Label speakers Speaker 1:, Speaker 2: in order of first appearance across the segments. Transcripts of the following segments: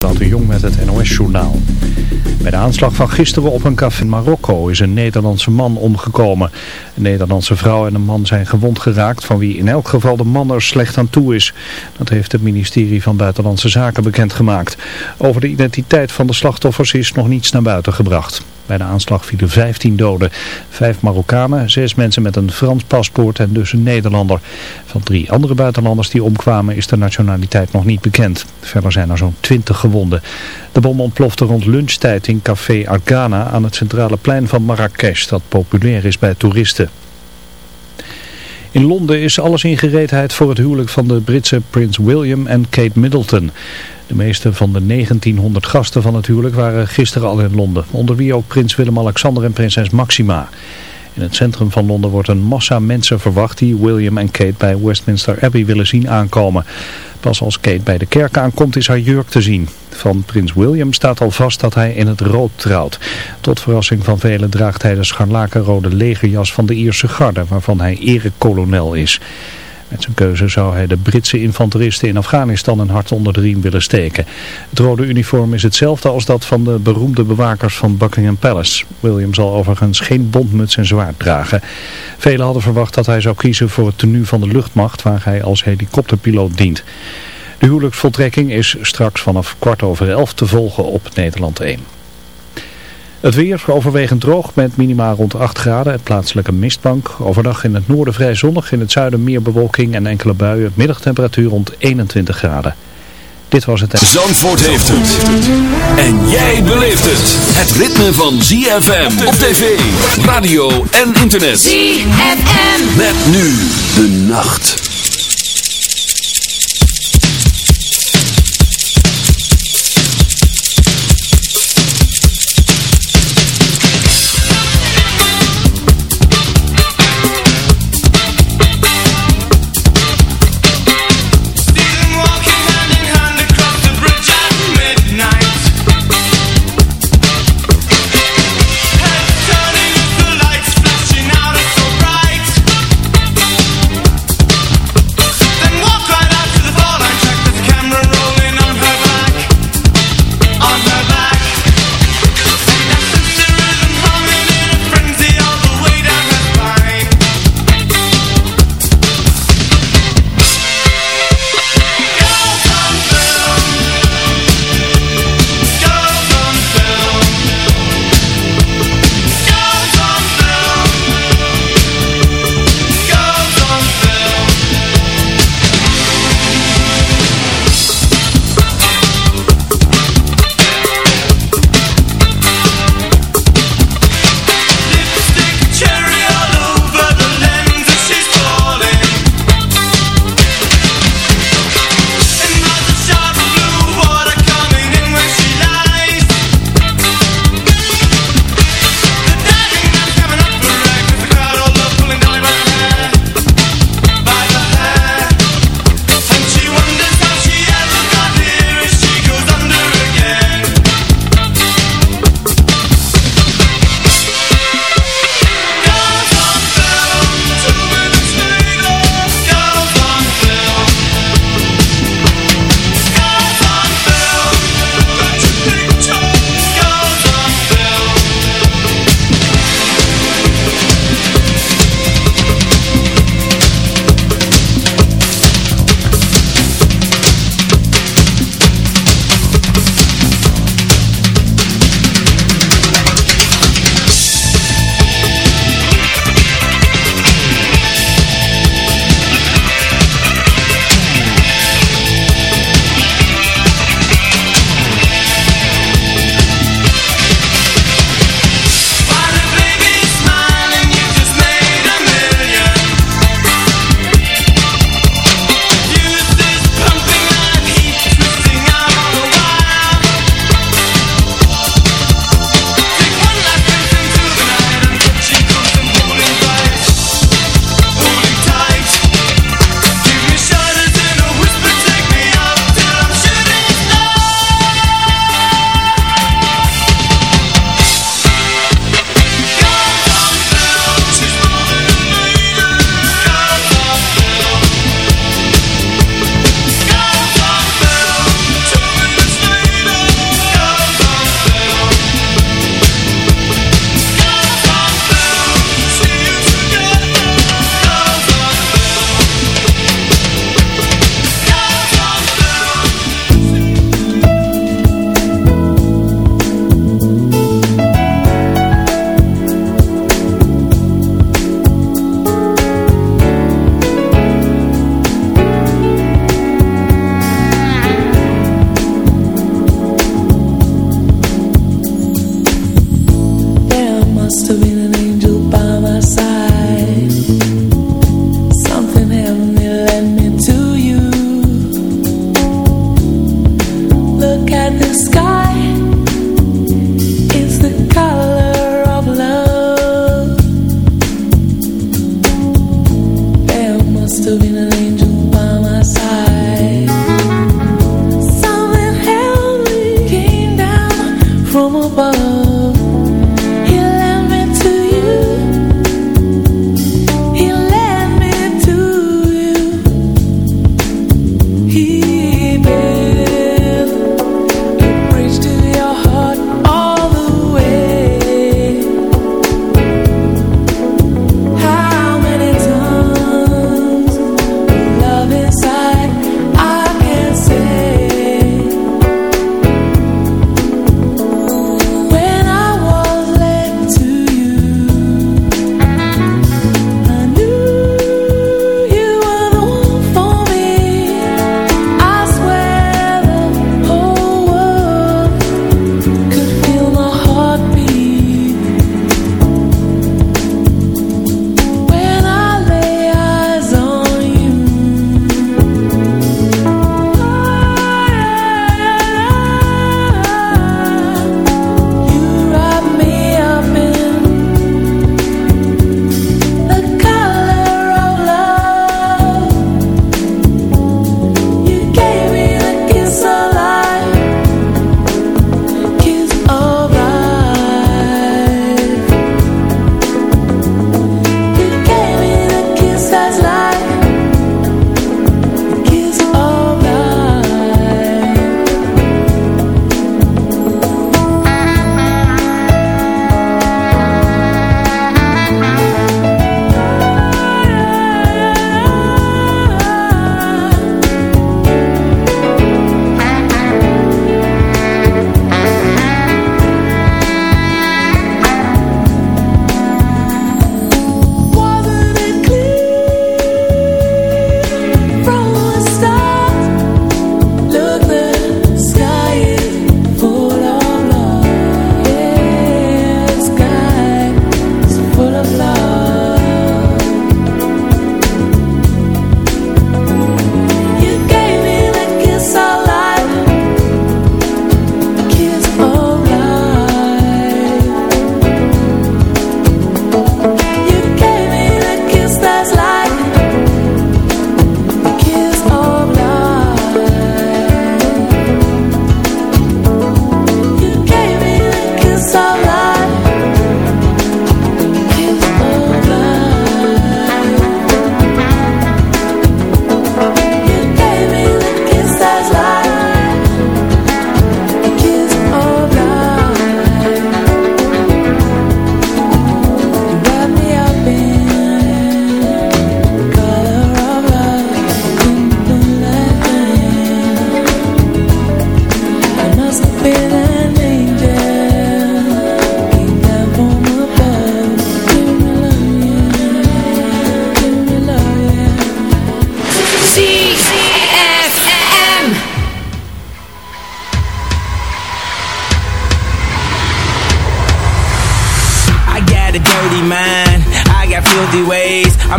Speaker 1: de Jong met het NOS-journaal. Bij de aanslag van gisteren op een café in Marokko is een Nederlandse man omgekomen. Een Nederlandse vrouw en een man zijn gewond geraakt van wie in elk geval de man er slecht aan toe is. Dat heeft het ministerie van Buitenlandse Zaken bekendgemaakt. Over de identiteit van de slachtoffers is nog niets naar buiten gebracht. Bij de aanslag vielen 15 doden. Vijf Marokkanen, zes mensen met een Frans paspoort en dus een Nederlander. Van drie andere buitenlanders die omkwamen is de nationaliteit nog niet bekend. Verder zijn er zo'n 20 gewonden. De bom ontplofte rond lunchtijd in café Argana aan het centrale plein van Marrakesh dat populair is bij toeristen. In Londen is alles in gereedheid voor het huwelijk van de Britse prins William en Kate Middleton. De meeste van de 1900 gasten van het huwelijk waren gisteren al in Londen, onder wie ook prins Willem-Alexander en prinses Maxima. In het centrum van Londen wordt een massa mensen verwacht die William en Kate bij Westminster Abbey willen zien aankomen. Pas als Kate bij de kerk aankomt is haar jurk te zien. Van prins William staat al vast dat hij in het rood trouwt. Tot verrassing van velen draagt hij de scharlakenrode legerjas van de Ierse garde, waarvan hij erekolonel is. Met zijn keuze zou hij de Britse infanteristen in Afghanistan een hart onder de riem willen steken. Het rode uniform is hetzelfde als dat van de beroemde bewakers van Buckingham Palace. William zal overigens geen bondmuts en zwaard dragen. Velen hadden verwacht dat hij zou kiezen voor het tenue van de luchtmacht waar hij als helikopterpiloot dient. De huwelijksvoltrekking is straks vanaf kwart over elf te volgen op Nederland 1. Het weer overwegend droog met minima rond 8 graden en plaatselijke mistbank. Overdag in het noorden vrij zonnig, in het zuiden meer bewolking en enkele buien. Middagtemperatuur rond 21 graden. Dit was het...
Speaker 2: Zandvoort heeft het. En jij beleeft het. Het ritme van ZFM op tv, radio en internet.
Speaker 3: ZFM.
Speaker 2: Met nu de nacht.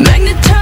Speaker 4: Magnetized.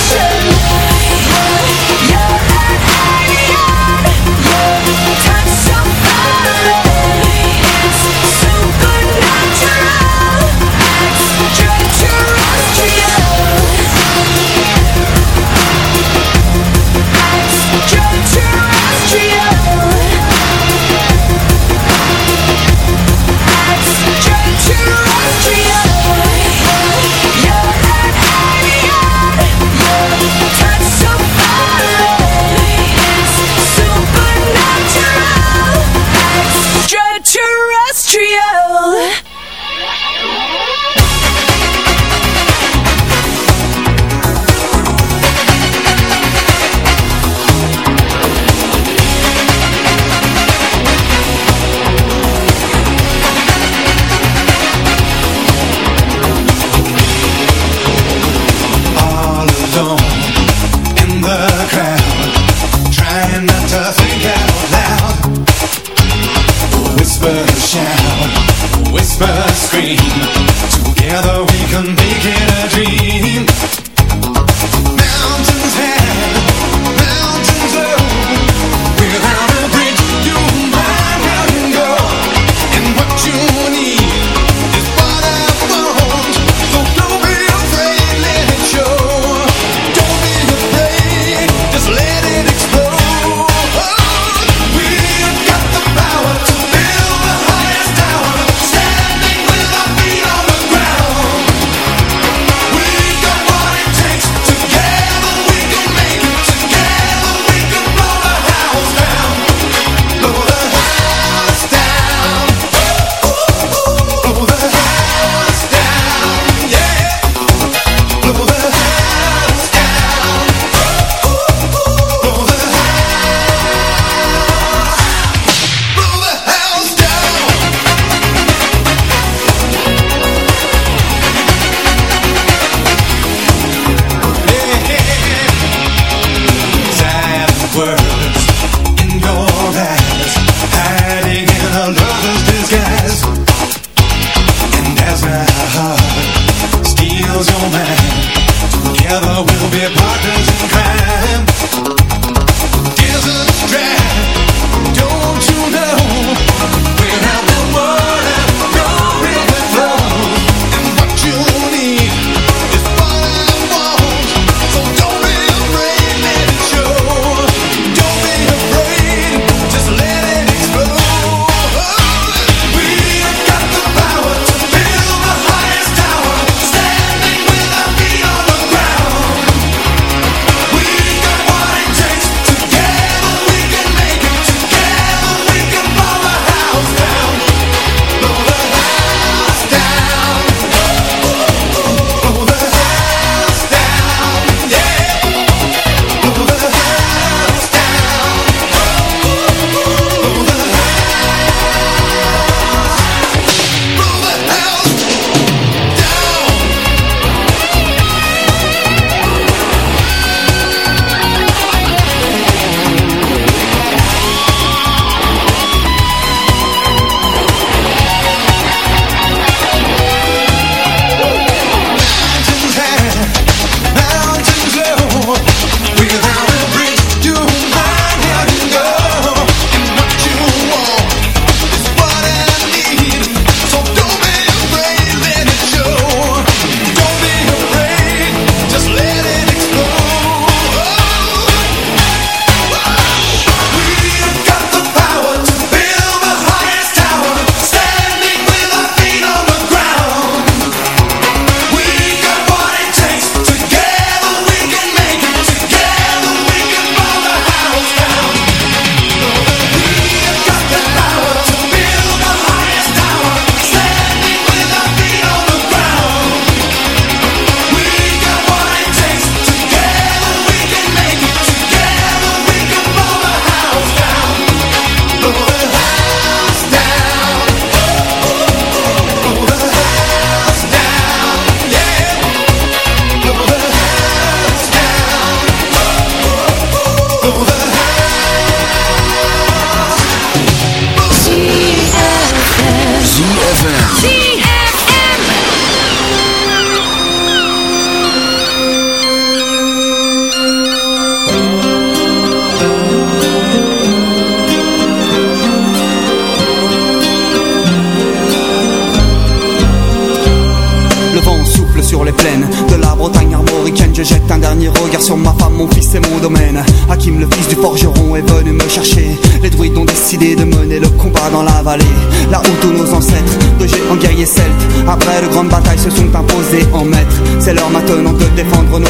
Speaker 5: Action!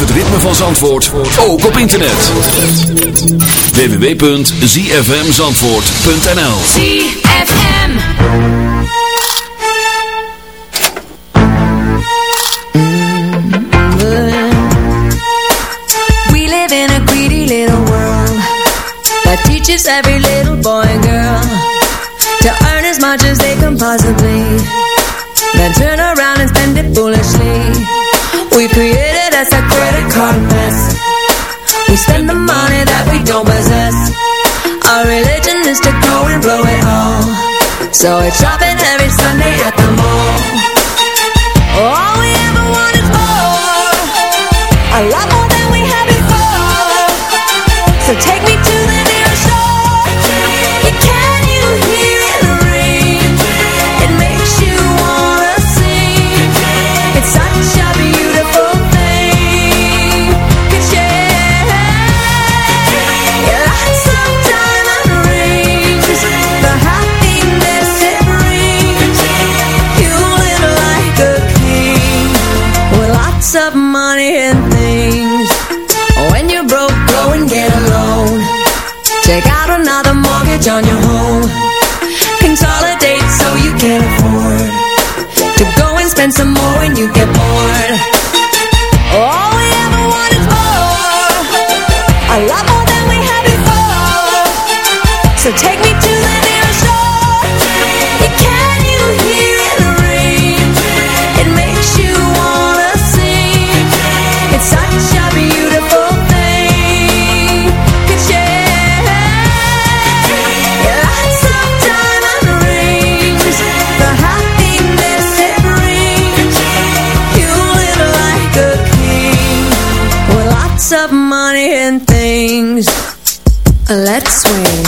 Speaker 6: het
Speaker 2: ritme van Zandvoort ook op internet. www.zfmzandvoort.nl
Speaker 3: ZFM We live in a greedy little world That teaches every little boy and girl To earn as much as they can possibly. Then turn We spend the money that we don't possess Our religion is to go and blow it all So we're shopping every Sunday at the mall All we ever want is more I love. mortgage on your home Consolidate so you can afford To go and spend some more when you get bored.
Speaker 6: Queen.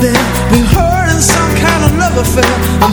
Speaker 6: there. We heard in some kind of love affair.
Speaker 3: I'm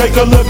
Speaker 7: Take a look